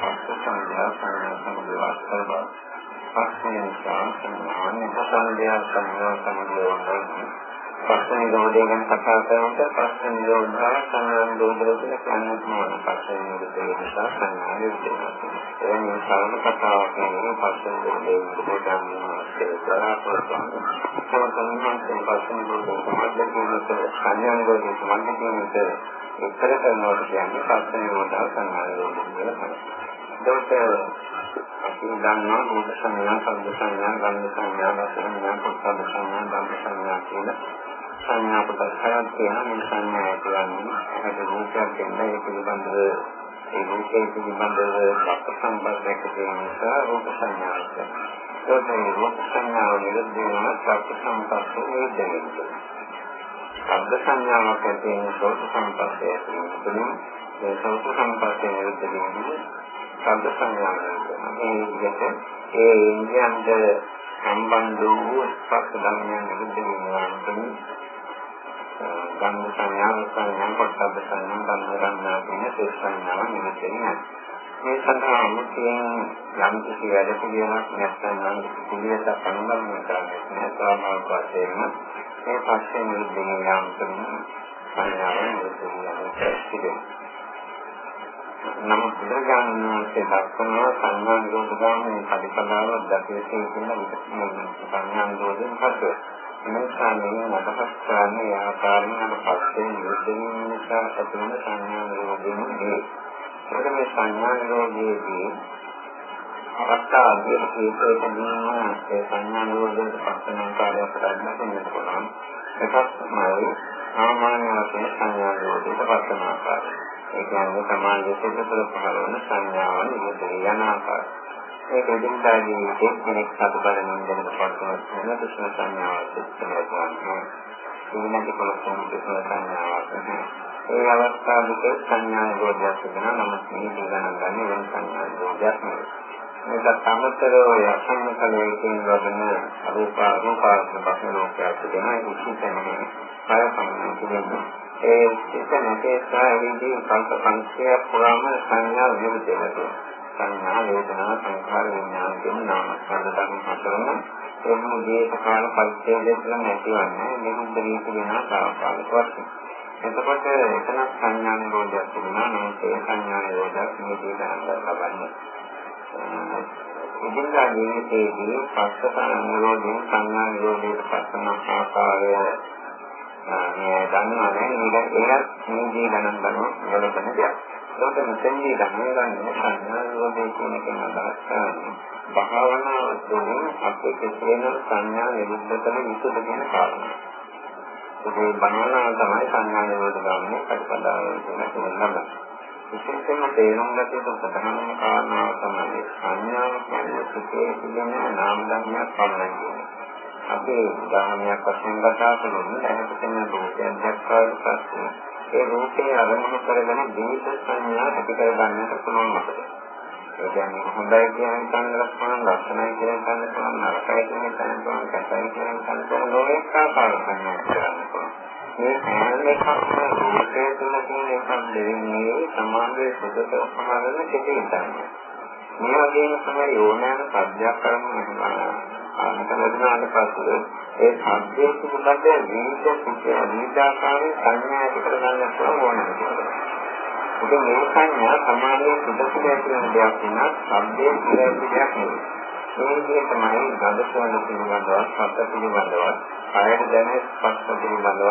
පස්ස සංඥා සංඥා සම්බන්ධව පස්සේ නිසා සංඥා සංඥා සංඥා සම්බන්ධව පස්සේ නිරෝධය ගැන කතා කරනකොට පස්සේ නිරෝධය සංඥා නිරෝධය කියලා කියන්න පුළුවන්. පස්සේ නිරෝධය නිසා සංඥා නිරෝධය. ඒ මේ සරල කතාවක් නෙවෙයි පස්සේ නිරෝධය නිරෝධය කරාපොරොත්තු. සමතන්මන් පස්සේ නිරෝධය සම්බන්ධ කියන සංඥා නිරෝධය සම්බන්ධ කියන එක්තර කරනකොට කියන්නේ පස්සේ නිරෝධය සංඥා නිරෝධය කියලා තමයි. ඒකට අපි දන්නවා රූප සංඥා, ශබ්ද සංඥා, ගන්ධ සංඥා, රස සංඥා, පොට්ටබ්බ සංඥා, ධම්ම සංඥා කියන සංඥා කොටස් හයක් තියෙනවා. මේ සංඥා කියන්නේ අපේ රූපයක් දෙන්න ඒ පිළිබඳව ඒ රූපේ පිළිබඳව සම්බන්ධයක් තියෙන නිසා රූප සංඥාවක්. ඒකේ රූප සංඥාව නිරුද්ධ වෙනවා සත්‍ය සම්පස්සේ නිරුද්ධ වෙනවා. ශබ්ද සංඥාවක් ඇති වෙන සෝත සම්පස්සේ ඇති වෙනවා. ඒ සෝත සම්පස්සේ නිරුද්ධ වෙනවා. ශබ්ද සංඥාව මේ විදිහට ඒ ඉන්ද්‍රයන්ට සම්බන්ධ වූ ස්පර්ශ ධර්මයන් නිරුද්ධ වෙනවා කියන්නේ ගන්න සංඥා සංඥා කොටබ්බ සංඥා ගන්න ගන්නා කියන ඒ සංඥාව නිමිතෙන්නේ මේ සඳහා මුලින් යම් කිසි වැඩ පිළිවෙලක් නැත්නම් යම් කිසි පිළිවෙලක් අනුගමනය කරන්නේ නැත්නම් වශයෙන්ම මේ පස්සේ නිරුද්ධ යම් කරන සංඥාව නිරුද්ධ වෙනවා නමුත් බුදුගාමීන්ගේ දක්වන සංඥා නිරෝධ ගාමී පරිපදාව දකිතේ කියන විදිහට සංඥා නිරෝධයෙන් පස්සේ නිසා මේ අදහස් කරන්නේ ආකාරයෙන් අර පස්සේ නිරුද්ධ නිසා ඇතිවන සංඥා නිරෝධයනේ. ඒක මේ සංඥා නිරෝධයේදී අවස්ථාවේ හේතුවෙන් ඒ සංඥා නිරෝධයට පස්සන ආකාරයක් ප්‍රඥාවෙන් පුළුවන්. එකක් තමයි සාමාන්‍ය වශයෙන් සංඥා නිරෝධයට පස්සන ආකාරය. ඒ කියන්නේ සමාජයේ සිට තුළ පහළ වන සංඥාවන් නිරෝධ යන ආකාරය. ඒක එදිනදා ජීවිතේ කෙනෙක් සතු බලමින් දෙනකොට පස්සම වෙන දුෂ්ණ සංඥාවක් සිස්ටමයක් ඊළඟ කොලොස්සන් දුෂ්ණ සංඥාවක් ඒ අවස්ථාවක සංඥා නිරෝධයක් තිබෙනවා. නමුත් මේ ගණන් ගන්න වෙන සංඥා නිරෝධයක් නෙවෙයි. මේක තමතරෝ යසන්නකලයේ කියන වදන අරූප අරූපාර්ථ බස් ලෝකයක් තිබෙනවා. ඒ කිසිතෙන්නේ කය සම්මත කියන්නේ ඒ සිත නැතේ සාවිදී කල්ප සංඛ්‍යා පුරාම සංඥා විමුක්තිය වෙනවා. සංඥා වේදනා සංඛාර විඥාන කියන නාමස්කන්ධ ධර්ම හතරම එහම දීප කාල පරිච්ඡේදයෙන් නැතිවන්නේ නිරුද්ධ වී කියන තාවකාලික වශයෙන්. එතකොට එතන සංඥා නිරෝධයක් තිබුණා නම් ඒ සංඥා නිරෝධයක් මේ දීගන්න ලබන්නේ. ඉදින්දා ජීවිතයේදී පස්සත නිරෝධයෙන් සංඥා නිරෝධයට පස්සන ආකාරය මේ දන්නවා නේද? ඒකත් මේ දී ගණන් ගන්න ගලපන දෙයක්. ඒකට මෙතෙන්දී ධර්මයන් සංඥාවෝදේ කියන එකෙන් අදහස් කරන්නේ භාවනාව තුළින් අපේ කෙසේන සංඥා නිරුද්ධ කළ යුතුද කියන කාරණා. ඒ භාවනාව තමයි සංඥා නිරෝධ ගාමී ප්‍රතිපදාව කියන කෙනෙක් විශේෂයෙන්ම තේරුම් ගත යුතු ප්‍රධානම කාරණාව තමයි සංඥාව කියන්නේ සිතේ තිබෙන නාම ධර්මයක් පමණයි කියන්නේ. අපි උදාහරණයක් වශයෙන් කතා කරමු. දැනට තියෙන රූපයක් දැක්කාට පස්සේ ඒ රූපේ අරමුණු කරගෙන දීප සංඥා ඇති කර ගන්නට පුළුවන් අපිට. ඒ කියන්නේ හොඳයි කියන කන්නලක් පුළුවන්, ලක්ෂණයි කියන කන්නලක් පුළුවන්, නරකයි කියන කන්නලක් පුළුවන්, කැතයි කියන කන්නලක් පුළුවන්, ලෝකයක් ආකාර සංඥා කරන්න පුළුවන්. මේ හැම එකක්ම රූපේ තුල තියෙන එකක් දෙන්නේ සමාධියේ සුදුසු සමාධිය කෙටි තමයි. මේ වගේම තමයි ඕනෑම සත්‍යයක් කරන්න අන්ත ලැබුණාට පස්සේ ඒ සබ්දයේ පිළිබඳ විවිධ කුෂ්‍ය විවිධාකාරයේ සංඥා ඇති කරගන්න පුළුවන් ඕනෑම ඉතින් මේ සංඥා සමානයේ සුදුසුම කියන දෙයක් වෙනවා සබ්දයේ කියන දෙයක් නෙවෙයි. මේ විදිහට තමයි ගඳ සුවඳ පිළිබඳව, ශබ්ද පිළිබඳව, කායද දැනෙන ස්පර්ශ පිළිබඳව